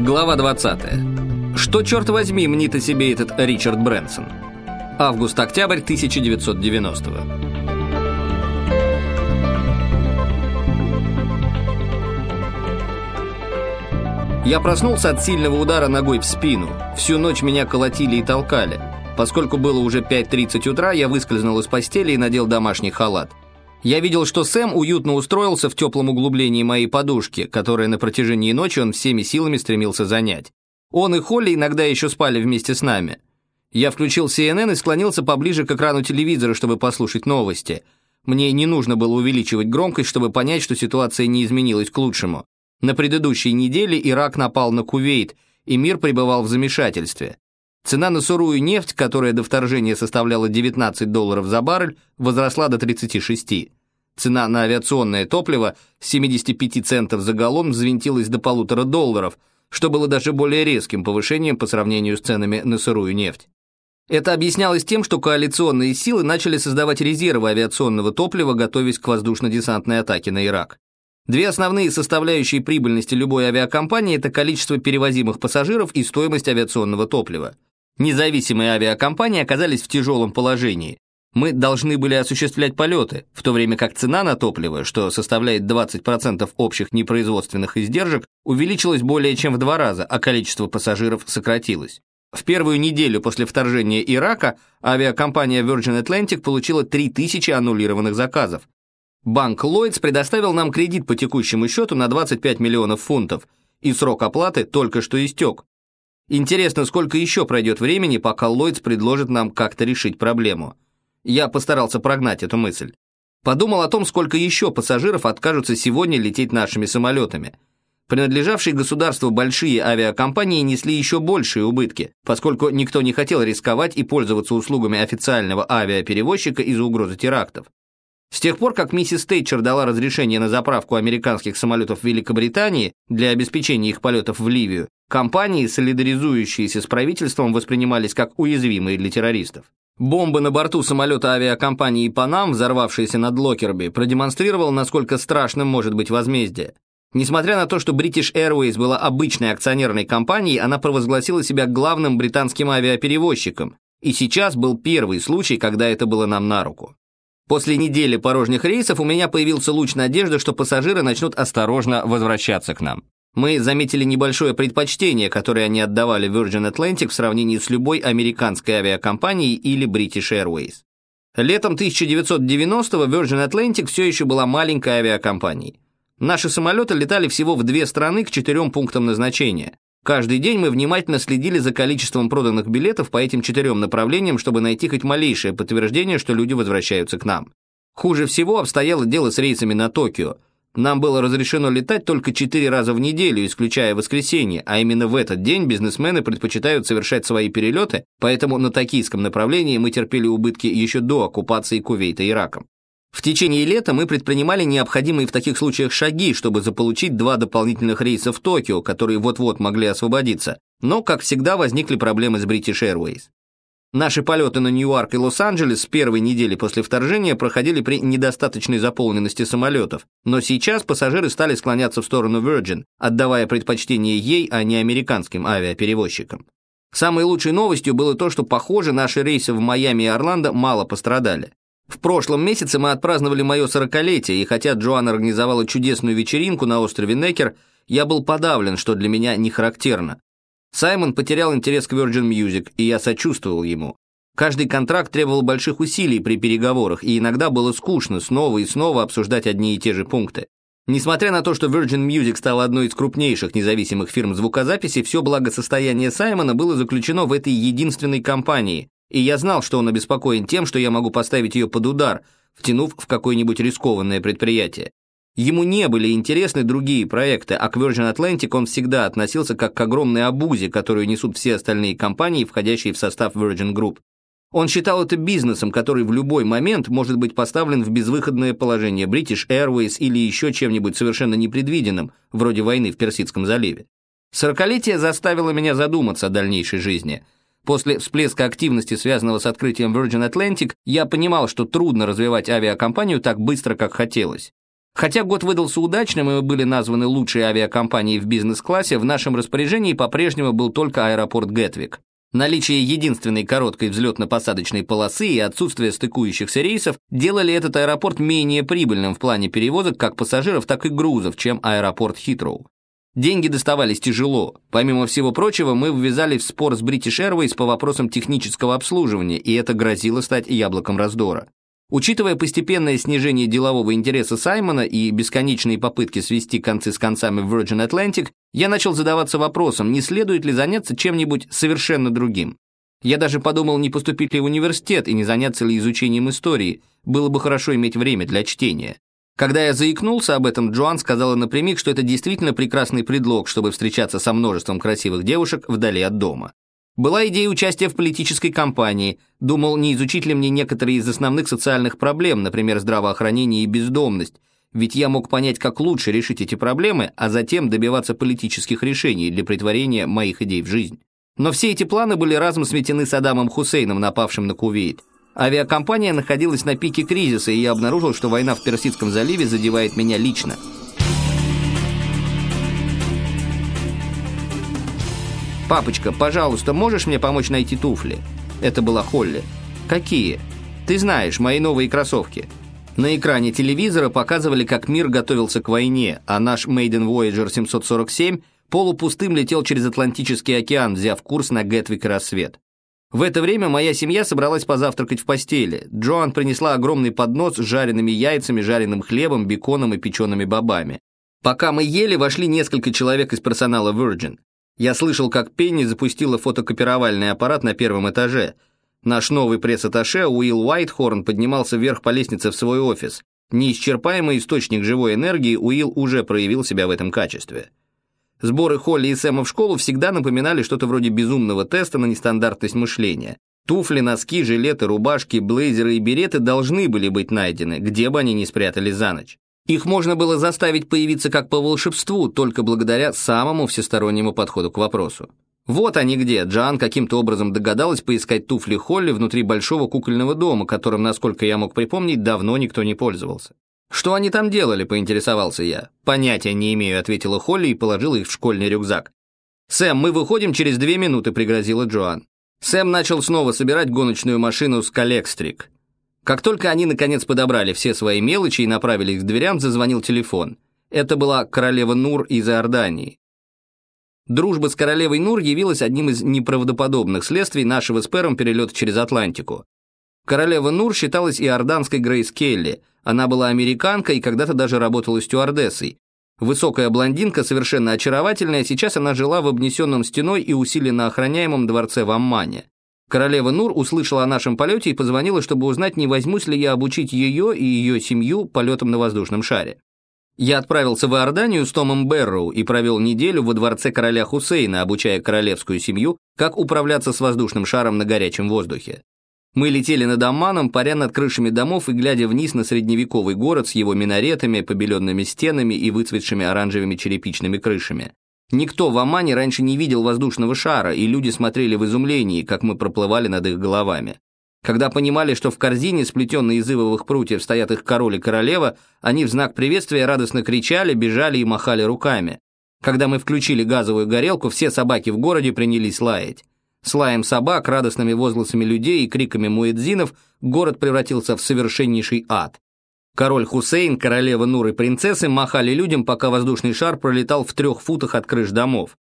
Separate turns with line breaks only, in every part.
Глава 20. Что, черт возьми, мнит о себе этот Ричард Брэнсон? Август-октябрь 1990 -го. Я проснулся от сильного удара ногой в спину. Всю ночь меня колотили и толкали. Поскольку было уже 5.30 утра, я выскользнул из постели и надел домашний халат. Я видел, что Сэм уютно устроился в теплом углублении моей подушки, которое на протяжении ночи он всеми силами стремился занять. Он и Холли иногда еще спали вместе с нами. Я включил CNN и склонился поближе к экрану телевизора, чтобы послушать новости. Мне не нужно было увеличивать громкость, чтобы понять, что ситуация не изменилась к лучшему. На предыдущей неделе Ирак напал на Кувейт, и мир пребывал в замешательстве. Цена на сырую нефть, которая до вторжения составляла 19 долларов за баррель, возросла до 36. Цена на авиационное топливо с 75 центов за галлон взвинтилась до полутора долларов, что было даже более резким повышением по сравнению с ценами на сырую нефть. Это объяснялось тем, что коалиционные силы начали создавать резервы авиационного топлива, готовясь к воздушно-десантной атаке на Ирак. Две основные составляющие прибыльности любой авиакомпании – это количество перевозимых пассажиров и стоимость авиационного топлива. Независимые авиакомпании оказались в тяжелом положении. Мы должны были осуществлять полеты, в то время как цена на топливо, что составляет 20% общих непроизводственных издержек, увеличилась более чем в два раза, а количество пассажиров сократилось. В первую неделю после вторжения Ирака авиакомпания Virgin Atlantic получила 3000 аннулированных заказов. Банк Lloyds предоставил нам кредит по текущему счету на 25 миллионов фунтов, и срок оплаты только что истек. Интересно, сколько еще пройдет времени, пока Ллойдс предложит нам как-то решить проблему. Я постарался прогнать эту мысль. Подумал о том, сколько еще пассажиров откажутся сегодня лететь нашими самолетами. Принадлежавшие государству большие авиакомпании несли еще большие убытки, поскольку никто не хотел рисковать и пользоваться услугами официального авиаперевозчика из-за угрозы терактов. С тех пор, как миссис Тейчер дала разрешение на заправку американских самолетов Великобритании для обеспечения их полетов в Ливию, компании, солидаризующиеся с правительством, воспринимались как уязвимые для террористов. Бомба на борту самолета авиакомпании «Панам», взорвавшаяся над Локерби, продемонстрировала, насколько страшным может быть возмездие. Несмотря на то, что British Airways была обычной акционерной компанией, она провозгласила себя главным британским авиаперевозчиком. И сейчас был первый случай, когда это было нам на руку. После недели порожних рейсов у меня появился луч надежды, что пассажиры начнут осторожно возвращаться к нам. Мы заметили небольшое предпочтение, которое они отдавали Virgin Atlantic в сравнении с любой американской авиакомпанией или British Airways. Летом 1990-го Virgin Atlantic все еще была маленькой авиакомпанией. Наши самолеты летали всего в две страны к четырем пунктам назначения. Каждый день мы внимательно следили за количеством проданных билетов по этим четырем направлениям, чтобы найти хоть малейшее подтверждение, что люди возвращаются к нам. Хуже всего обстояло дело с рейсами на Токио. Нам было разрешено летать только четыре раза в неделю, исключая воскресенье, а именно в этот день бизнесмены предпочитают совершать свои перелеты, поэтому на токийском направлении мы терпели убытки еще до оккупации Кувейта Ираком. В течение лета мы предпринимали необходимые в таких случаях шаги, чтобы заполучить два дополнительных рейса в Токио, которые вот-вот могли освободиться, но, как всегда, возникли проблемы с British Airways. Наши полеты на Ньюарк и Лос-Анджелес с первой недели после вторжения проходили при недостаточной заполненности самолетов, но сейчас пассажиры стали склоняться в сторону Virgin, отдавая предпочтение ей, а не американским авиаперевозчикам. Самой лучшей новостью было то, что, похоже, наши рейсы в Майами и Орландо мало пострадали. В прошлом месяце мы отпраздновали мое сорокалетие, и хотя Джоан организовала чудесную вечеринку на острове Некер, я был подавлен, что для меня не характерно. Саймон потерял интерес к Virgin Music, и я сочувствовал ему. Каждый контракт требовал больших усилий при переговорах, и иногда было скучно снова и снова обсуждать одни и те же пункты. Несмотря на то, что Virgin Music стала одной из крупнейших независимых фирм звукозаписи, все благосостояние Саймона было заключено в этой единственной компании, и я знал, что он обеспокоен тем, что я могу поставить ее под удар, втянув в какое-нибудь рискованное предприятие. Ему не были интересны другие проекты, а к Virgin Atlantic он всегда относился как к огромной обузе, которую несут все остальные компании, входящие в состав Virgin Group. Он считал это бизнесом, который в любой момент может быть поставлен в безвыходное положение British Airways или еще чем-нибудь совершенно непредвиденным, вроде войны в Персидском заливе. Сорокалетие заставило меня задуматься о дальнейшей жизни – После всплеска активности, связанного с открытием Virgin Atlantic, я понимал, что трудно развивать авиакомпанию так быстро, как хотелось. Хотя год выдался удачным, и мы были названы лучшей авиакомпанией в бизнес-классе, в нашем распоряжении по-прежнему был только аэропорт Гетвик. Наличие единственной короткой взлетно-посадочной полосы и отсутствие стыкующихся рейсов делали этот аэропорт менее прибыльным в плане перевозок как пассажиров, так и грузов, чем аэропорт Хитроу. Деньги доставались тяжело. Помимо всего прочего, мы ввязались в спор с British Airways по вопросам технического обслуживания, и это грозило стать яблоком раздора. Учитывая постепенное снижение делового интереса Саймона и бесконечные попытки свести концы с концами в Virgin Atlantic, я начал задаваться вопросом, не следует ли заняться чем-нибудь совершенно другим. Я даже подумал, не поступить ли в университет и не заняться ли изучением истории, было бы хорошо иметь время для чтения. Когда я заикнулся об этом, Джоан сказала напрямик, что это действительно прекрасный предлог, чтобы встречаться со множеством красивых девушек вдали от дома. Была идея участия в политической кампании. Думал, не изучить ли мне некоторые из основных социальных проблем, например, здравоохранение и бездомность, ведь я мог понять, как лучше решить эти проблемы, а затем добиваться политических решений для притворения моих идей в жизнь. Но все эти планы были разом сметены Саддамом Хусейном, напавшим на Кувейт. Авиакомпания находилась на пике кризиса, и я обнаружил, что война в Персидском заливе задевает меня лично. «Папочка, пожалуйста, можешь мне помочь найти туфли?» Это была Холли. «Какие?» «Ты знаешь, мои новые кроссовки». На экране телевизора показывали, как мир готовился к войне, а наш Maiden Voyager 747 полупустым летел через Атлантический океан, взяв курс на Гетвик рассвет. В это время моя семья собралась позавтракать в постели. Джоан принесла огромный поднос с жареными яйцами, жареным хлебом, беконом и печеными бобами. Пока мы ели, вошли несколько человек из персонала Virgin. Я слышал, как Пенни запустила фотокопировальный аппарат на первом этаже. Наш новый пресс-атташе Уилл Уайтхорн поднимался вверх по лестнице в свой офис. Неисчерпаемый источник живой энергии Уилл уже проявил себя в этом качестве. Сборы Холли и Сэма в школу всегда напоминали что-то вроде безумного теста на нестандартность мышления. Туфли, носки, жилеты, рубашки, блейзеры и береты должны были быть найдены, где бы они ни спрятались за ночь. Их можно было заставить появиться как по волшебству, только благодаря самому всестороннему подходу к вопросу. Вот они где. Джан каким-то образом догадалась поискать туфли Холли внутри большого кукольного дома, которым, насколько я мог припомнить, давно никто не пользовался. «Что они там делали?» – поинтересовался я. «Понятия не имею», – ответила Холли и положила их в школьный рюкзак. «Сэм, мы выходим через две минуты», – пригрозила Джоан. Сэм начал снова собирать гоночную машину с коллекстрик. Как только они, наконец, подобрали все свои мелочи и направились к дверям, зазвонил телефон. Это была королева Нур из Иордании. Дружба с королевой Нур явилась одним из неправдоподобных следствий нашего с Пером перелета через Атлантику. Королева Нур считалась иорданской Грейс Келли. Она была американка и когда-то даже работала стюардессой. Высокая блондинка, совершенно очаровательная, сейчас она жила в обнесенном стеной и усиленно охраняемом дворце в Аммане. Королева Нур услышала о нашем полете и позвонила, чтобы узнать, не возьмусь ли я обучить ее и ее семью полетам на воздушном шаре. Я отправился в Иорданию с Томом Берроу и провел неделю во дворце короля Хусейна, обучая королевскую семью, как управляться с воздушным шаром на горячем воздухе. Мы летели над Амманом, паря над крышами домов и глядя вниз на средневековый город с его минаретами, побеленными стенами и выцветшими оранжевыми черепичными крышами. Никто в Аммане раньше не видел воздушного шара, и люди смотрели в изумлении, как мы проплывали над их головами. Когда понимали, что в корзине, сплетенной из ивовых прутьев, стоят их король и королева, они в знак приветствия радостно кричали, бежали и махали руками. Когда мы включили газовую горелку, все собаки в городе принялись лаять. С лаем собак, радостными возгласами людей и криками муэдзинов город превратился в совершеннейший ад. Король Хусейн, королева Нур и принцессы махали людям, пока воздушный шар пролетал в трех футах от крыш домов.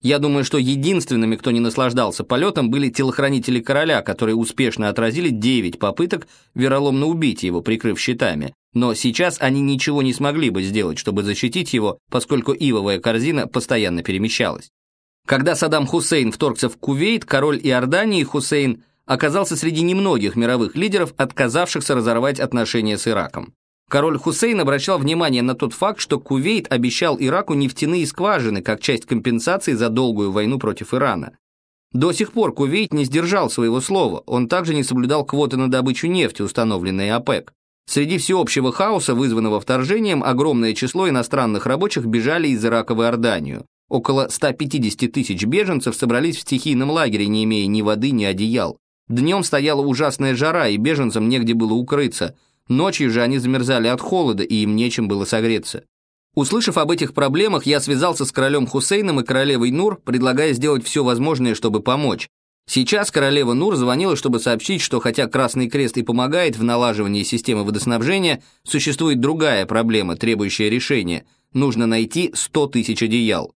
Я думаю, что единственными, кто не наслаждался полетом, были телохранители короля, которые успешно отразили девять попыток вероломно убить его, прикрыв щитами. Но сейчас они ничего не смогли бы сделать, чтобы защитить его, поскольку ивовая корзина постоянно перемещалась. Когда Саддам Хусейн вторгся в Кувейт, король Иордании Хусейн оказался среди немногих мировых лидеров, отказавшихся разорвать отношения с Ираком. Король Хусейн обращал внимание на тот факт, что Кувейт обещал Ираку нефтяные скважины как часть компенсации за долгую войну против Ирана. До сих пор Кувейт не сдержал своего слова, он также не соблюдал квоты на добычу нефти, установленные ОПЕК. Среди всеобщего хаоса, вызванного вторжением, огромное число иностранных рабочих бежали из Ирака в Иорданию. Около 150 тысяч беженцев собрались в стихийном лагере, не имея ни воды, ни одеял. Днем стояла ужасная жара, и беженцам негде было укрыться. Ночью же они замерзали от холода, и им нечем было согреться. Услышав об этих проблемах, я связался с королем Хусейном и королевой Нур, предлагая сделать все возможное, чтобы помочь. Сейчас королева Нур звонила, чтобы сообщить, что хотя Красный Крест и помогает в налаживании системы водоснабжения, существует другая проблема, требующая решения. Нужно найти 100 тысяч одеял.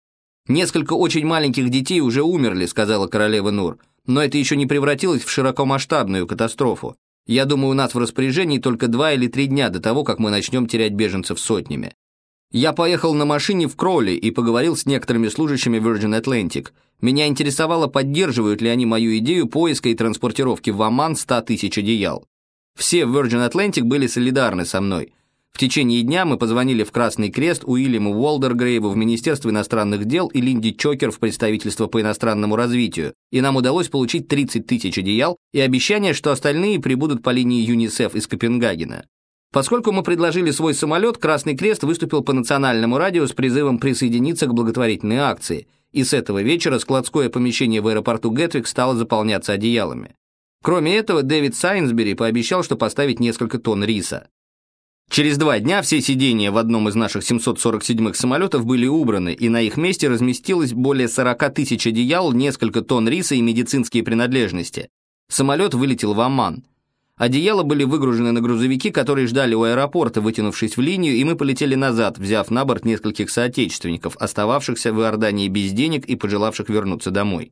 «Несколько очень маленьких детей уже умерли», — сказала королева Нур, «но это еще не превратилось в широкомасштабную катастрофу. Я думаю, у нас в распоряжении только два или три дня до того, как мы начнем терять беженцев сотнями. Я поехал на машине в Кроли и поговорил с некоторыми служащими Virgin Atlantic. Меня интересовало, поддерживают ли они мою идею поиска и транспортировки в Оман 100 тысяч одеял. Все в Virgin Atlantic были солидарны со мной. В течение дня мы позвонили в Красный Крест Уильяму Уолдергрейву в Министерство иностранных дел и Линди Чокер в представительство по иностранному развитию, и нам удалось получить 30 тысяч одеял и обещание, что остальные прибудут по линии ЮНИСЕФ из Копенгагена. Поскольку мы предложили свой самолет, Красный Крест выступил по национальному радио с призывом присоединиться к благотворительной акции, и с этого вечера складское помещение в аэропорту Гетвик стало заполняться одеялами. Кроме этого, Дэвид Сайнсбери пообещал, что поставит несколько тонн риса. Через два дня все сидения в одном из наших 747-х самолетов были убраны, и на их месте разместилось более 40 тысяч одеял, несколько тонн риса и медицинские принадлежности. Самолет вылетел в Оман. Одеяла были выгружены на грузовики, которые ждали у аэропорта, вытянувшись в линию, и мы полетели назад, взяв на борт нескольких соотечественников, остававшихся в Иордании без денег и пожелавших вернуться домой.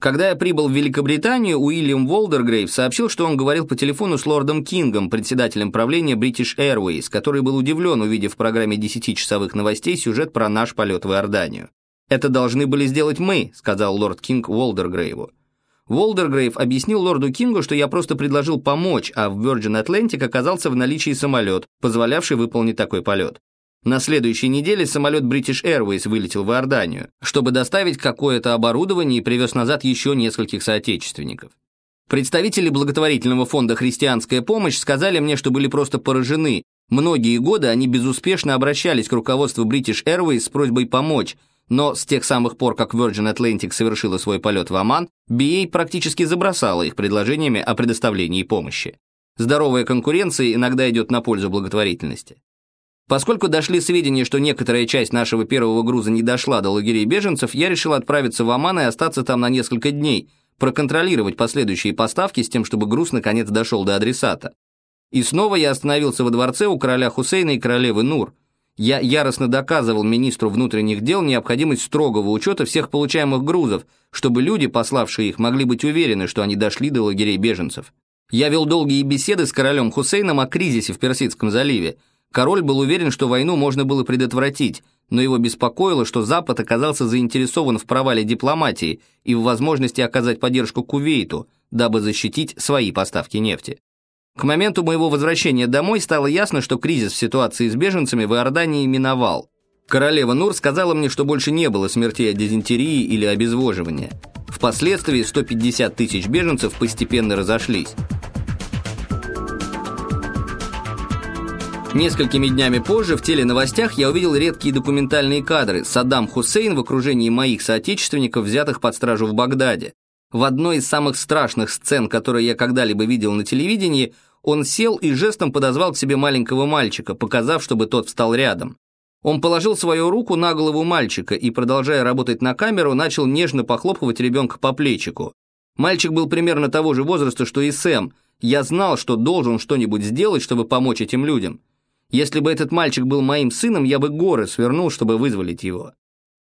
Когда я прибыл в Великобританию, Уильям Волдергрейв сообщил, что он говорил по телефону с лордом Кингом, председателем правления British Airways, который был удивлен, увидев в программе 10-часовых новостей сюжет про наш полет в Иорданию. «Это должны были сделать мы», — сказал лорд Кинг Волдергрейву. Волдергрейв объяснил лорду Кингу, что я просто предложил помочь, а в Virgin Atlantic оказался в наличии самолет, позволявший выполнить такой полет. На следующей неделе самолет British Airways вылетел в Иорданию, чтобы доставить какое-то оборудование и привез назад еще нескольких соотечественников. Представители благотворительного фонда «Христианская помощь» сказали мне, что были просто поражены. Многие годы они безуспешно обращались к руководству British Airways с просьбой помочь, но с тех самых пор, как Virgin Atlantic совершила свой полет в Оман, BA практически забросала их предложениями о предоставлении помощи. Здоровая конкуренция иногда идет на пользу благотворительности. Поскольку дошли сведения, что некоторая часть нашего первого груза не дошла до лагерей беженцев, я решил отправиться в Оман и остаться там на несколько дней, проконтролировать последующие поставки с тем, чтобы груз наконец дошел до адресата. И снова я остановился во дворце у короля Хусейна и королевы Нур – я яростно доказывал министру внутренних дел необходимость строгого учета всех получаемых грузов, чтобы люди, пославшие их, могли быть уверены, что они дошли до лагерей беженцев. Я вел долгие беседы с королем Хусейном о кризисе в Персидском заливе. Король был уверен, что войну можно было предотвратить, но его беспокоило, что Запад оказался заинтересован в провале дипломатии и в возможности оказать поддержку Кувейту, дабы защитить свои поставки нефти. К моменту моего возвращения домой стало ясно, что кризис в ситуации с беженцами в Иордании миновал. Королева Нур сказала мне, что больше не было смертей от дизентерии или обезвоживания. Впоследствии 150 тысяч беженцев постепенно разошлись. Несколькими днями позже в теленовостях я увидел редкие документальные кадры. Саддам Хусейн в окружении моих соотечественников, взятых под стражу в Багдаде. В одной из самых страшных сцен, которые я когда-либо видел на телевидении, он сел и жестом подозвал к себе маленького мальчика, показав, чтобы тот встал рядом. Он положил свою руку на голову мальчика и, продолжая работать на камеру, начал нежно похлопывать ребенка по плечику. Мальчик был примерно того же возраста, что и Сэм. Я знал, что должен что-нибудь сделать, чтобы помочь этим людям. Если бы этот мальчик был моим сыном, я бы горы свернул, чтобы вызволить его.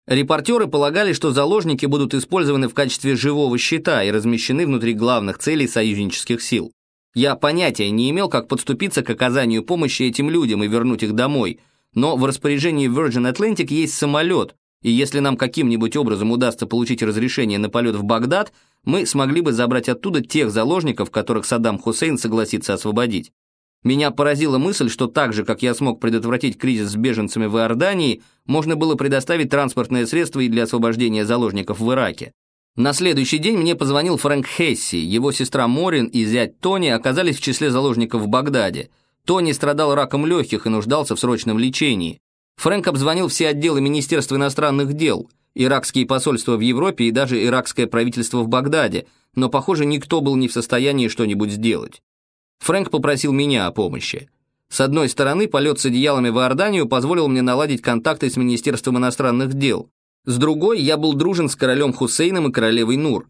Репортеры полагали, что заложники будут использованы в качестве живого щита и размещены внутри главных целей союзнических сил. Я понятия не имел, как подступиться к оказанию помощи этим людям и вернуть их домой, но в распоряжении Virgin Atlantic есть самолет, и если нам каким-нибудь образом удастся получить разрешение на полет в Багдад, мы смогли бы забрать оттуда тех заложников, которых Саддам Хусейн согласится освободить. Меня поразила мысль, что так же, как я смог предотвратить кризис с беженцами в Иордании, можно было предоставить транспортное средство и для освобождения заложников в Ираке. На следующий день мне позвонил Фрэнк Хесси, его сестра Морин и зять Тони оказались в числе заложников в Багдаде. Тони страдал раком легких и нуждался в срочном лечении. Фрэнк обзвонил все отделы Министерства иностранных дел, иракские посольства в Европе и даже иракское правительство в Багдаде, но, похоже, никто был не в состоянии что-нибудь сделать. Фрэнк попросил меня о помощи. С одной стороны, полет с одеялами в Иорданию позволил мне наладить контакты с Министерством иностранных дел. С другой, я был дружен с королем Хусейном и королевой Нур.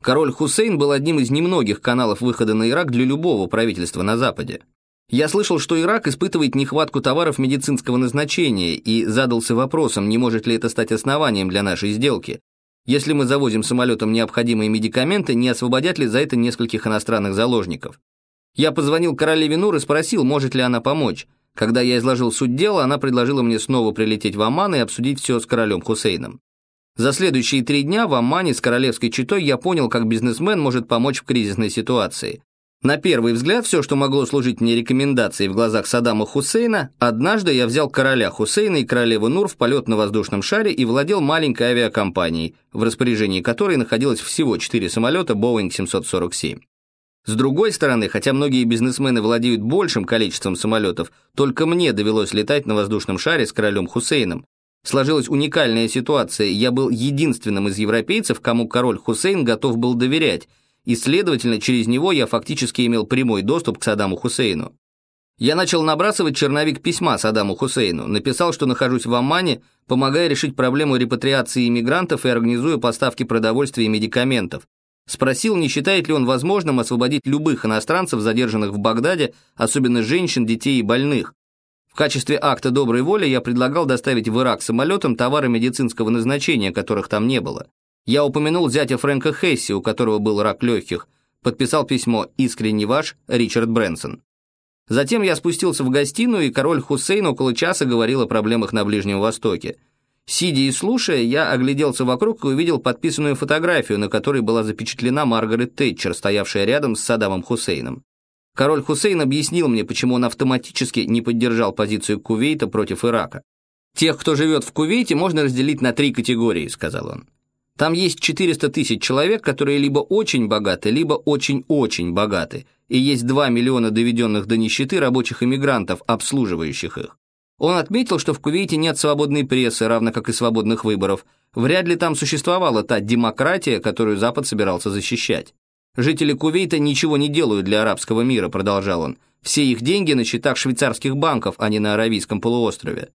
Король Хусейн был одним из немногих каналов выхода на Ирак для любого правительства на Западе. Я слышал, что Ирак испытывает нехватку товаров медицинского назначения и задался вопросом, не может ли это стать основанием для нашей сделки. Если мы завозим самолетом необходимые медикаменты, не освободят ли за это нескольких иностранных заложников? Я позвонил королеве Нур и спросил, может ли она помочь. Когда я изложил суть дела, она предложила мне снова прилететь в Амман и обсудить все с королем Хусейном. За следующие три дня в Аммане с королевской четой я понял, как бизнесмен может помочь в кризисной ситуации. На первый взгляд, все, что могло служить мне рекомендацией в глазах Саддама Хусейна, однажды я взял короля Хусейна и королеву Нур в полет на воздушном шаре и владел маленькой авиакомпанией, в распоряжении которой находилось всего четыре самолета Boeing 747. С другой стороны, хотя многие бизнесмены владеют большим количеством самолетов, только мне довелось летать на воздушном шаре с королем Хусейном. Сложилась уникальная ситуация, я был единственным из европейцев, кому король Хусейн готов был доверять, и, следовательно, через него я фактически имел прямой доступ к Саддаму Хусейну. Я начал набрасывать черновик письма Саддаму Хусейну, написал, что нахожусь в Аммане, помогая решить проблему репатриации иммигрантов и организуя поставки продовольствия и медикаментов, Спросил, не считает ли он возможным освободить любых иностранцев, задержанных в Багдаде, особенно женщин, детей и больных. В качестве акта доброй воли я предлагал доставить в Ирак самолетом товары медицинского назначения, которых там не было. Я упомянул зятя Фрэнка Хесси, у которого был рак легких, подписал письмо «Искренне ваш» Ричард Брэнсон. Затем я спустился в гостиную, и король Хусейн около часа говорил о проблемах на Ближнем Востоке. Сидя и слушая, я огляделся вокруг и увидел подписанную фотографию, на которой была запечатлена Маргарет Тэтчер, стоявшая рядом с Саддамом Хусейном. Король Хусейн объяснил мне, почему он автоматически не поддержал позицию Кувейта против Ирака. «Тех, кто живет в Кувейте, можно разделить на три категории», — сказал он. «Там есть 400 тысяч человек, которые либо очень богаты, либо очень-очень богаты, и есть 2 миллиона доведенных до нищеты рабочих иммигрантов, обслуживающих их. Он отметил, что в Кувейте нет свободной прессы, равно как и свободных выборов. Вряд ли там существовала та демократия, которую Запад собирался защищать. «Жители Кувейта ничего не делают для арабского мира», продолжал он. «Все их деньги на счетах швейцарских банков, а не на Аравийском полуострове».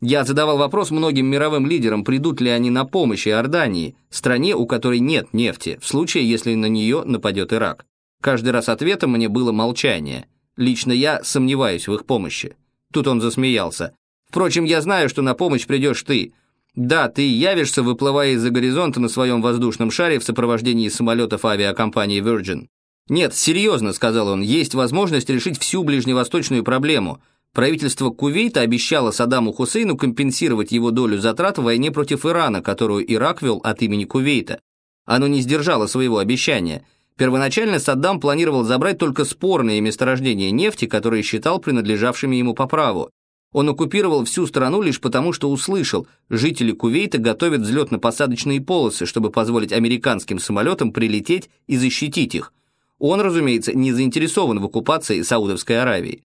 Я задавал вопрос многим мировым лидерам, придут ли они на помощь Иордании, стране, у которой нет нефти, в случае, если на нее нападет Ирак. Каждый раз ответом мне было молчание. Лично я сомневаюсь в их помощи. Тут он засмеялся. «Впрочем, я знаю, что на помощь придешь ты. Да, ты явишься, выплывая из-за горизонта на своем воздушном шаре в сопровождении самолетов авиакомпании Virgin. «Нет, серьезно», — сказал он, — «есть возможность решить всю ближневосточную проблему. Правительство Кувейта обещало Саддаму Хусейну компенсировать его долю затрат в войне против Ирана, которую Ирак вел от имени Кувейта. Оно не сдержало своего обещания. Первоначально Саддам планировал забрать только спорные месторождения нефти, которые считал принадлежавшими ему по праву. Он оккупировал всю страну лишь потому, что услышал, жители Кувейта готовят взлетно-посадочные полосы, чтобы позволить американским самолетам прилететь и защитить их. Он, разумеется, не заинтересован в оккупации Саудовской Аравии.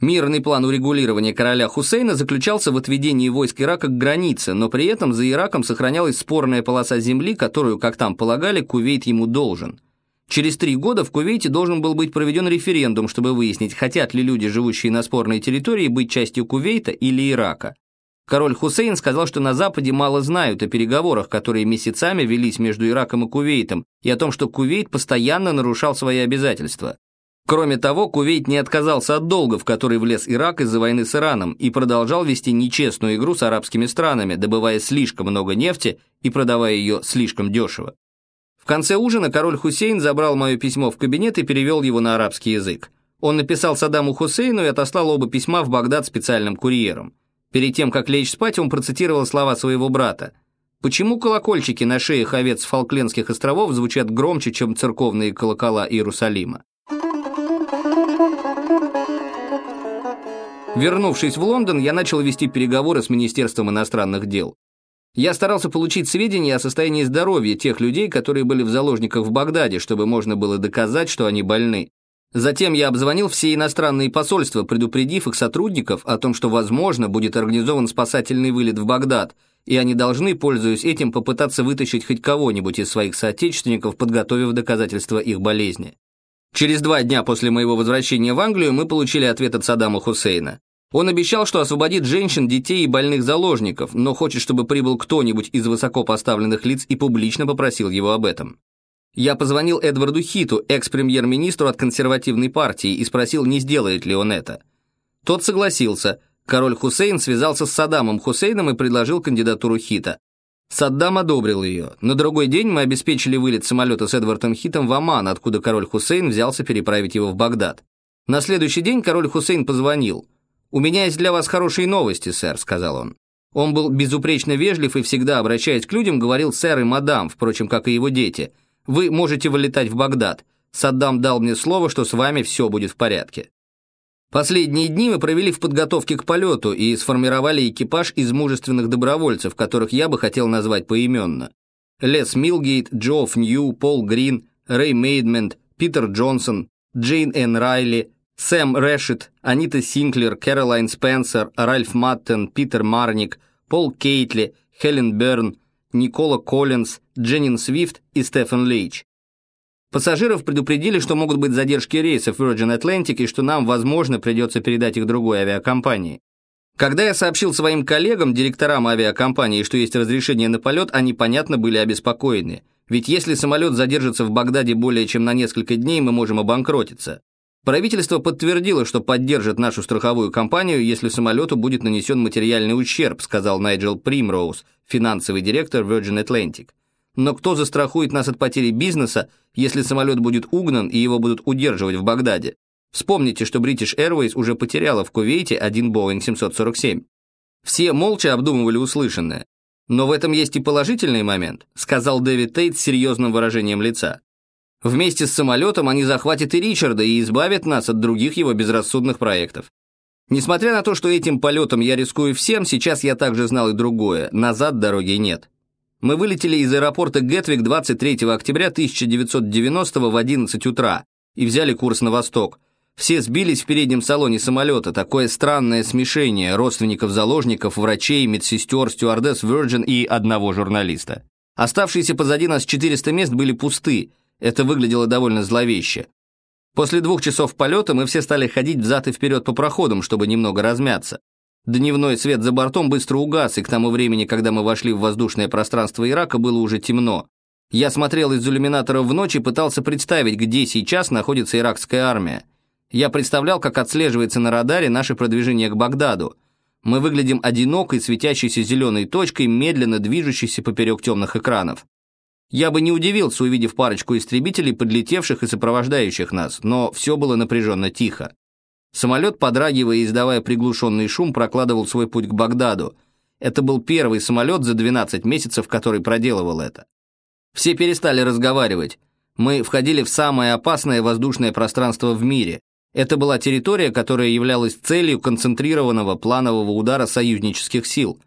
Мирный план урегулирования короля Хусейна заключался в отведении войск Ирака к границе, но при этом за Ираком сохранялась спорная полоса земли, которую, как там полагали, Кувейт ему должен – Через три года в Кувейте должен был быть проведен референдум, чтобы выяснить, хотят ли люди, живущие на спорной территории, быть частью Кувейта или Ирака. Король Хусейн сказал, что на Западе мало знают о переговорах, которые месяцами велись между Ираком и Кувейтом, и о том, что Кувейт постоянно нарушал свои обязательства. Кроме того, Кувейт не отказался от долга, в который влез Ирак из-за войны с Ираном, и продолжал вести нечестную игру с арабскими странами, добывая слишком много нефти и продавая ее слишком дешево. Конце ужина король Хусейн забрал мое письмо в кабинет и перевел его на арабский язык. Он написал Саддаму Хусейну и отослал оба письма в Багдад специальным курьером. Перед тем, как лечь спать, он процитировал слова своего брата. «Почему колокольчики на шеях овец Фолклендских островов звучат громче, чем церковные колокола Иерусалима?» Вернувшись в Лондон, я начал вести переговоры с Министерством иностранных дел. Я старался получить сведения о состоянии здоровья тех людей, которые были в заложниках в Багдаде, чтобы можно было доказать, что они больны. Затем я обзвонил все иностранные посольства, предупредив их сотрудников о том, что, возможно, будет организован спасательный вылет в Багдад, и они должны, пользуясь этим, попытаться вытащить хоть кого-нибудь из своих соотечественников, подготовив доказательства их болезни. Через два дня после моего возвращения в Англию мы получили ответ от Саддама Хусейна. Он обещал, что освободит женщин, детей и больных заложников, но хочет, чтобы прибыл кто-нибудь из высокопоставленных лиц и публично попросил его об этом. Я позвонил Эдварду Хиту, экс-премьер-министру от консервативной партии, и спросил, не сделает ли он это. Тот согласился. Король Хусейн связался с Саддамом Хусейном и предложил кандидатуру Хита. Саддам одобрил ее. На другой день мы обеспечили вылет самолета с Эдвардом Хитом в Оман, откуда король Хусейн взялся переправить его в Багдад. На следующий день король Хусейн позвонил. «У меня есть для вас хорошие новости, сэр», — сказал он. Он был безупречно вежлив и всегда, обращаясь к людям, говорил «сэр» и «мадам», впрочем, как и его дети. «Вы можете вылетать в Багдад. Саддам дал мне слово, что с вами все будет в порядке». Последние дни мы провели в подготовке к полету и сформировали экипаж из мужественных добровольцев, которых я бы хотел назвать поименно. Лес Милгейт, Джофф Нью, Пол Грин, Рэй Мейдмент, Питер Джонсон, Джейн Энн Райли, Сэм Решет, Анита Синклер, Кэролайн Спенсер, Ральф Маттен, Питер Марник, Пол Кейтли, Хелен Берн, Никола Коллинз, Дженнин Свифт и Стефан Лейч. Пассажиров предупредили, что могут быть задержки рейсов Virgin Atlantic и что нам, возможно, придется передать их другой авиакомпании. Когда я сообщил своим коллегам, директорам авиакомпании, что есть разрешение на полет, они, понятно, были обеспокоены. Ведь если самолет задержится в Багдаде более чем на несколько дней, мы можем обанкротиться. Правительство подтвердило, что поддержит нашу страховую компанию, если самолету будет нанесен материальный ущерб, сказал Найджел Примроуз, финансовый директор Virgin Atlantic. Но кто застрахует нас от потери бизнеса, если самолет будет угнан и его будут удерживать в Багдаде? Вспомните, что British Airways уже потеряла в Кувейте один Boeing 747. Все молча обдумывали услышанное. Но в этом есть и положительный момент, сказал Дэвид Тейт с серьезным выражением лица. Вместе с самолетом они захватят и Ричарда и избавят нас от других его безрассудных проектов. Несмотря на то, что этим полетом я рискую всем, сейчас я также знал и другое. Назад дороги нет. Мы вылетели из аэропорта Гетвик 23 октября 1990 в 11 утра и взяли курс на восток. Все сбились в переднем салоне самолета, такое странное смешение родственников-заложников, врачей, медсестер, стюардесс Virgin и одного журналиста. Оставшиеся позади нас 400 мест были пусты, это выглядело довольно зловеще. После двух часов полета мы все стали ходить взад и вперед по проходам, чтобы немного размяться. Дневной свет за бортом быстро угас, и к тому времени, когда мы вошли в воздушное пространство Ирака, было уже темно. Я смотрел из иллюминатора в ночь и пытался представить, где сейчас находится иракская армия. Я представлял, как отслеживается на радаре наше продвижение к Багдаду. Мы выглядим одинокой, светящейся зеленой точкой, медленно движущейся поперек темных экранов. Я бы не удивился, увидев парочку истребителей, подлетевших и сопровождающих нас, но все было напряженно тихо. Самолет, подрагивая и издавая приглушенный шум, прокладывал свой путь к Багдаду. Это был первый самолет за 12 месяцев, который проделывал это. Все перестали разговаривать. Мы входили в самое опасное воздушное пространство в мире. Это была территория, которая являлась целью концентрированного планового удара союзнических сил.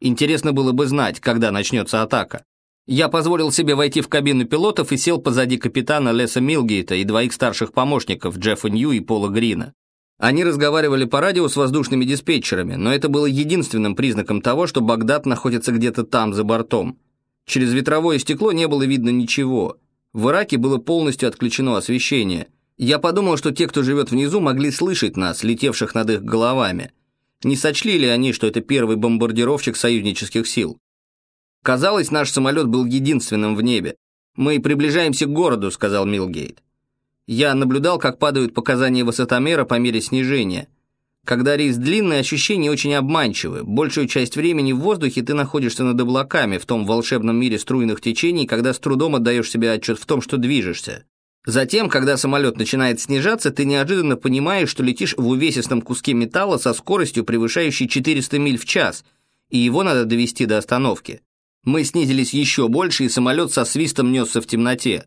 Интересно было бы знать, когда начнется атака. Я позволил себе войти в кабину пилотов и сел позади капитана Леса Милгейта и двоих старших помощников Джеффа Нью и Пола Грина. Они разговаривали по радио с воздушными диспетчерами, но это было единственным признаком того, что Багдад находится где-то там, за бортом. Через ветровое стекло не было видно ничего. В Ираке было полностью отключено освещение. Я подумал, что те, кто живет внизу, могли слышать нас, летевших над их головами. Не сочли ли они, что это первый бомбардировщик союзнических сил? Казалось, наш самолет был единственным в небе. «Мы приближаемся к городу», — сказал Милгейт. Я наблюдал, как падают показания высотомера по мере снижения. Когда рейс длинный, ощущения очень обманчивы. Большую часть времени в воздухе ты находишься над облаками, в том волшебном мире струйных течений, когда с трудом отдаешь себе отчет в том, что движешься. Затем, когда самолет начинает снижаться, ты неожиданно понимаешь, что летишь в увесистом куске металла со скоростью, превышающей 400 миль в час, и его надо довести до остановки. Мы снизились еще больше, и самолет со свистом несся в темноте.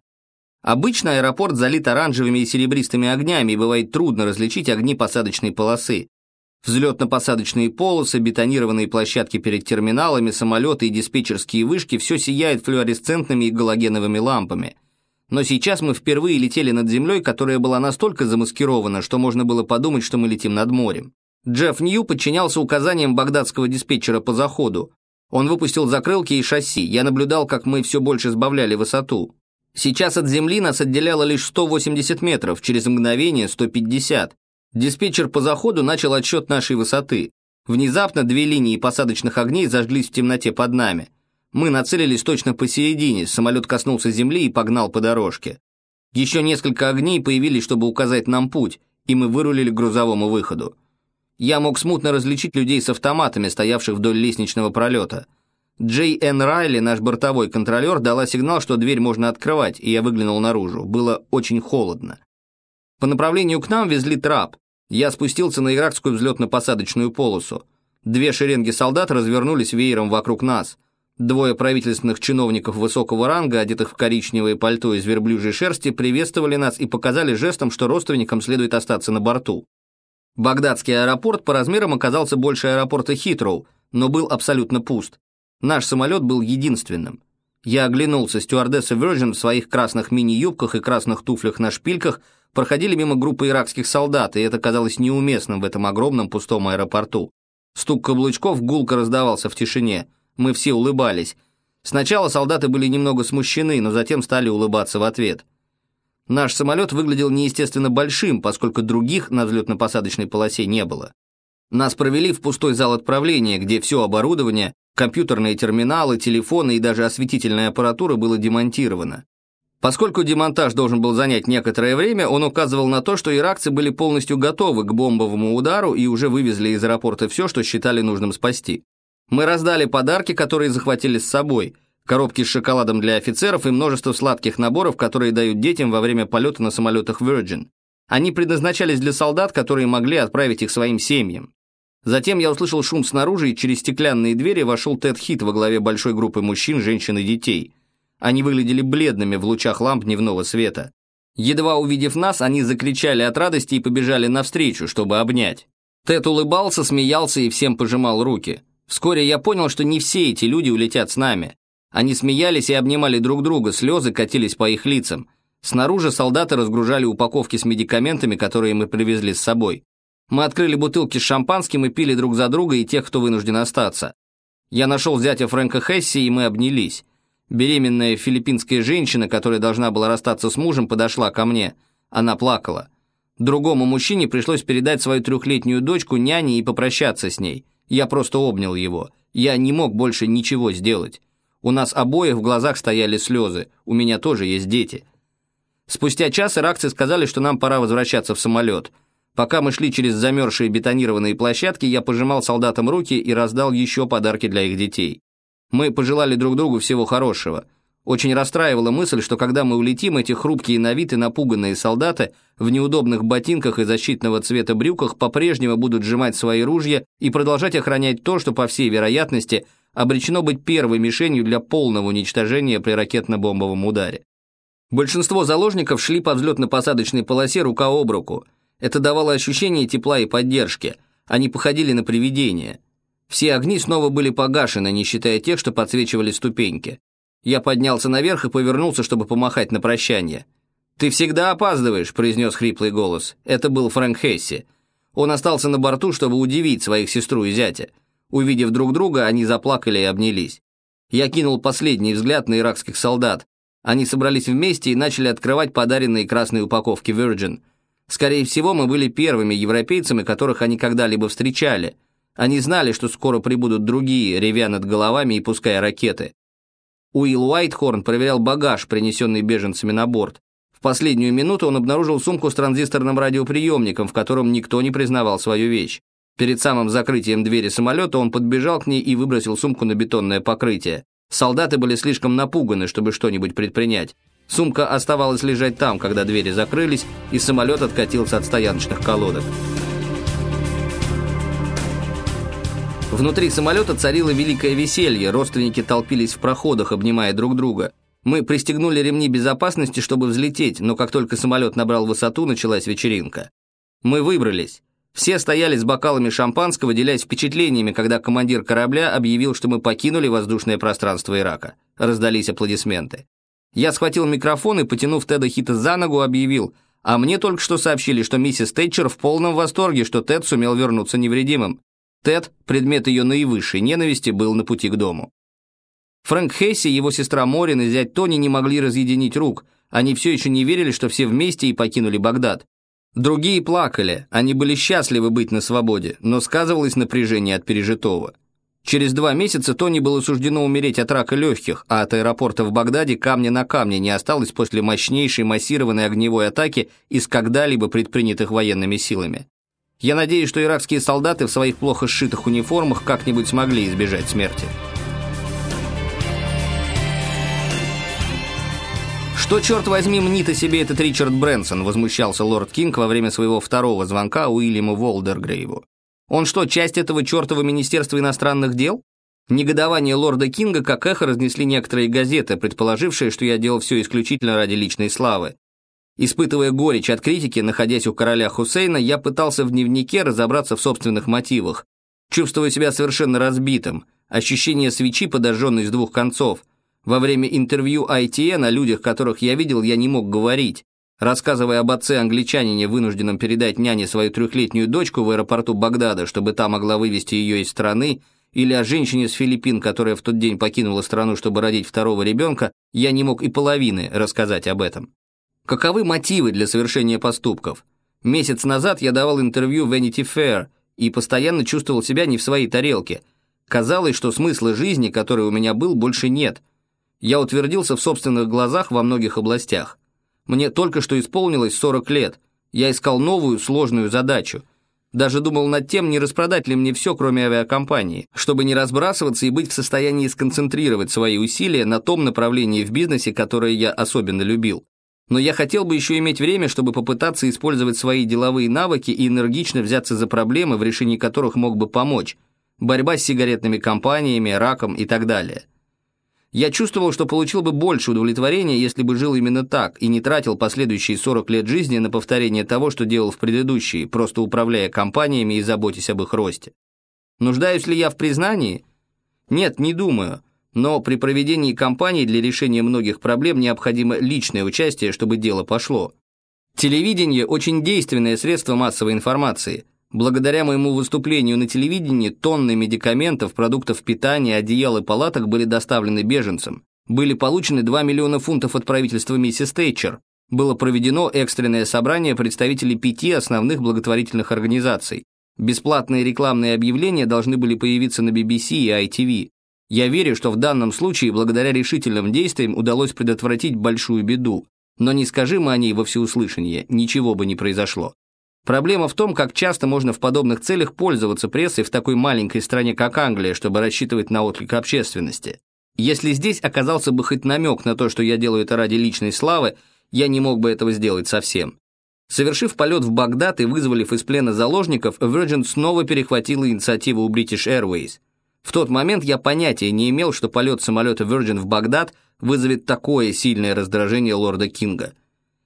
Обычно аэропорт залит оранжевыми и серебристыми огнями, и бывает трудно различить огни посадочной полосы. Взлетно-посадочные полосы, бетонированные площадки перед терминалами, самолеты и диспетчерские вышки – все сияет флуоресцентными и галогеновыми лампами. Но сейчас мы впервые летели над землей, которая была настолько замаскирована, что можно было подумать, что мы летим над морем. Джефф Нью подчинялся указаниям багдадского диспетчера по заходу. Он выпустил закрылки и шасси. Я наблюдал, как мы все больше сбавляли высоту. Сейчас от земли нас отделяло лишь 180 метров, через мгновение 150. Диспетчер по заходу начал отсчет нашей высоты. Внезапно две линии посадочных огней зажглись в темноте под нами. Мы нацелились точно посередине, самолет коснулся земли и погнал по дорожке. Еще несколько огней появились, чтобы указать нам путь, и мы вырулили к грузовому выходу. Я мог смутно различить людей с автоматами, стоявших вдоль лестничного пролета. Джей Н. Райли, наш бортовой контролер, дала сигнал, что дверь можно открывать, и я выглянул наружу. Было очень холодно. По направлению к нам везли трап. Я спустился на иракскую взлетно-посадочную полосу. Две шеренги солдат развернулись веером вокруг нас. Двое правительственных чиновников высокого ранга, одетых в коричневое пальто из верблюжьей шерсти, приветствовали нас и показали жестом, что родственникам следует остаться на борту. Багдадский аэропорт по размерам оказался больше аэропорта Хитроу, но был абсолютно пуст. Наш самолет был единственным. Я оглянулся, стюардессы Virgin в своих красных мини-юбках и красных туфлях на шпильках проходили мимо группы иракских солдат, и это казалось неуместным в этом огромном пустом аэропорту. Стук каблучков гулко раздавался в тишине. Мы все улыбались. Сначала солдаты были немного смущены, но затем стали улыбаться в ответ. Наш самолет выглядел неестественно большим, поскольку других на взлетно-посадочной полосе не было. Нас провели в пустой зал отправления, где все оборудование, компьютерные терминалы, телефоны и даже осветительная аппаратура было демонтировано. Поскольку демонтаж должен был занять некоторое время, он указывал на то, что иракцы были полностью готовы к бомбовому удару и уже вывезли из аэропорта все, что считали нужным спасти. Мы раздали подарки, которые захватили с собой, коробки с шоколадом для офицеров и множество сладких наборов, которые дают детям во время полета на самолетах Virgin. Они предназначались для солдат, которые могли отправить их своим семьям. Затем я услышал шум снаружи, и через стеклянные двери вошел Тед Хит во главе большой группы мужчин, женщин и детей. Они выглядели бледными в лучах ламп дневного света. Едва увидев нас, они закричали от радости и побежали навстречу, чтобы обнять. Тед улыбался, смеялся и всем пожимал руки. Вскоре я понял, что не все эти люди улетят с нами. Они смеялись и обнимали друг друга, слезы катились по их лицам. Снаружи солдаты разгружали упаковки с медикаментами, которые мы привезли с собой. Мы открыли бутылки с шампанским и пили друг за друга и тех, кто вынужден остаться. Я нашел зятя Фрэнка Хесси, и мы обнялись. Беременная филиппинская женщина, которая должна была расстаться с мужем, подошла ко мне. Она плакала. Другому мужчине пришлось передать свою трехлетнюю дочку няне и попрощаться с ней. Я просто обнял его. Я не мог больше ничего сделать. У нас обоих в глазах стояли слезы. У меня тоже есть дети. Спустя час иракцы сказали, что нам пора возвращаться в самолет – Пока мы шли через замерзшие бетонированные площадки, я пожимал солдатам руки и раздал еще подарки для их детей. Мы пожелали друг другу всего хорошего. Очень расстраивала мысль, что когда мы улетим, эти хрупкие на вид и напуганные солдаты в неудобных ботинках и защитного цвета брюках по-прежнему будут сжимать свои ружья и продолжать охранять то, что, по всей вероятности, обречено быть первой мишенью для полного уничтожения при ракетно-бомбовом ударе. Большинство заложников шли по взлетно-посадочной полосе рука об руку – это давало ощущение тепла и поддержки. Они походили на привидения. Все огни снова были погашены, не считая тех, что подсвечивали ступеньки. Я поднялся наверх и повернулся, чтобы помахать на прощание. «Ты всегда опаздываешь», — произнес хриплый голос. Это был Фрэнк Хесси. Он остался на борту, чтобы удивить своих сестру и зятя. Увидев друг друга, они заплакали и обнялись. Я кинул последний взгляд на иракских солдат. Они собрались вместе и начали открывать подаренные красные упаковки Virgin — Скорее всего, мы были первыми европейцами, которых они когда-либо встречали. Они знали, что скоро прибудут другие, ревя над головами и пуская ракеты. Уилл Уайтхорн проверял багаж, принесенный беженцами на борт. В последнюю минуту он обнаружил сумку с транзисторным радиоприемником, в котором никто не признавал свою вещь. Перед самым закрытием двери самолета он подбежал к ней и выбросил сумку на бетонное покрытие. Солдаты были слишком напуганы, чтобы что-нибудь предпринять. Сумка оставалась лежать там, когда двери закрылись, и самолет откатился от стояночных колодок. Внутри самолета царило великое веселье, родственники толпились в проходах, обнимая друг друга. Мы пристегнули ремни безопасности, чтобы взлететь, но как только самолет набрал высоту, началась вечеринка. Мы выбрались. Все стояли с бокалами шампанского, делясь впечатлениями, когда командир корабля объявил, что мы покинули воздушное пространство Ирака. Раздались аплодисменты. Я схватил микрофон и, потянув Теда Хита за ногу, объявил, а мне только что сообщили, что миссис Тэтчер в полном восторге, что Тед сумел вернуться невредимым. Тед, предмет ее наивысшей ненависти, был на пути к дому. Фрэнк Хесси, его сестра Морин и зять Тони не могли разъединить рук. Они все еще не верили, что все вместе и покинули Багдад. Другие плакали, они были счастливы быть на свободе, но сказывалось напряжение от пережитого. Через два месяца Тони было суждено умереть от рака легких, а от аэропорта в Багдаде камня на камне не осталось после мощнейшей массированной огневой атаки из когда-либо предпринятых военными силами. Я надеюсь, что иракские солдаты в своих плохо сшитых униформах как-нибудь смогли избежать смерти. «Что, черт возьми, мнит о себе этот Ричард Брэнсон?» возмущался лорд Кинг во время своего второго звонка Уильяму Волдергрейву. Он что, часть этого чертова Министерства иностранных дел? Негодование лорда Кинга как эхо разнесли некоторые газеты, предположившие, что я делал все исключительно ради личной славы. Испытывая горечь от критики, находясь у короля Хусейна, я пытался в дневнике разобраться в собственных мотивах. Чувствуя себя совершенно разбитым, ощущение свечи, подожженной с двух концов. Во время интервью ITN о людях, которых я видел, я не мог говорить. Рассказывая об отце-англичанине, вынужденном передать няне свою трехлетнюю дочку в аэропорту Багдада, чтобы та могла вывести ее из страны, или о женщине с Филиппин, которая в тот день покинула страну, чтобы родить второго ребенка, я не мог и половины рассказать об этом. Каковы мотивы для совершения поступков? Месяц назад я давал интервью Vanity Fair и постоянно чувствовал себя не в своей тарелке. Казалось, что смысла жизни, который у меня был, больше нет. Я утвердился в собственных глазах во многих областях. Мне только что исполнилось 40 лет. Я искал новую сложную задачу. Даже думал над тем, не распродать ли мне все, кроме авиакомпании, чтобы не разбрасываться и быть в состоянии сконцентрировать свои усилия на том направлении в бизнесе, которое я особенно любил. Но я хотел бы еще иметь время, чтобы попытаться использовать свои деловые навыки и энергично взяться за проблемы, в решении которых мог бы помочь. Борьба с сигаретными компаниями, раком и так далее. Я чувствовал, что получил бы больше удовлетворения, если бы жил именно так и не тратил последующие 40 лет жизни на повторение того, что делал в предыдущие, просто управляя компаниями и заботясь об их росте. Нуждаюсь ли я в признании? Нет, не думаю. Но при проведении кампаний для решения многих проблем необходимо личное участие, чтобы дело пошло. Телевидение – очень действенное средство массовой информации – Благодаря моему выступлению на телевидении тонны медикаментов, продуктов питания, одеял и палаток были доставлены беженцам. Были получены 2 миллиона фунтов от правительства миссис Тейчер. Было проведено экстренное собрание представителей пяти основных благотворительных организаций. Бесплатные рекламные объявления должны были появиться на BBC и ITV. Я верю, что в данном случае благодаря решительным действиям удалось предотвратить большую беду. Но не скажи мы о ней во всеуслышание, ничего бы не произошло. Проблема в том, как часто можно в подобных целях пользоваться прессой в такой маленькой стране, как Англия, чтобы рассчитывать на отклик общественности. Если здесь оказался бы хоть намек на то, что я делаю это ради личной славы, я не мог бы этого сделать совсем. Совершив полет в Багдад и вызволив из плена заложников, Virgin снова перехватила инициативу у British Airways. В тот момент я понятия не имел, что полет самолета Virgin в Багдад вызовет такое сильное раздражение лорда Кинга.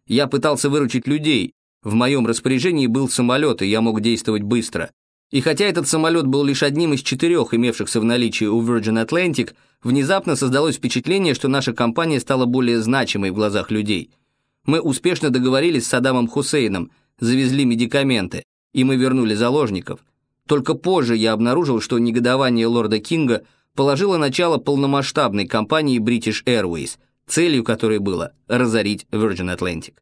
Я пытался выручить людей, в моем распоряжении был самолет, и я мог действовать быстро. И хотя этот самолет был лишь одним из четырех имевшихся в наличии у Virgin Atlantic, внезапно создалось впечатление, что наша компания стала более значимой в глазах людей. Мы успешно договорились с Саддамом Хусейном, завезли медикаменты, и мы вернули заложников. Только позже я обнаружил, что негодование лорда Кинга положило начало полномасштабной кампании British Airways, целью которой было разорить Virgin Atlantic.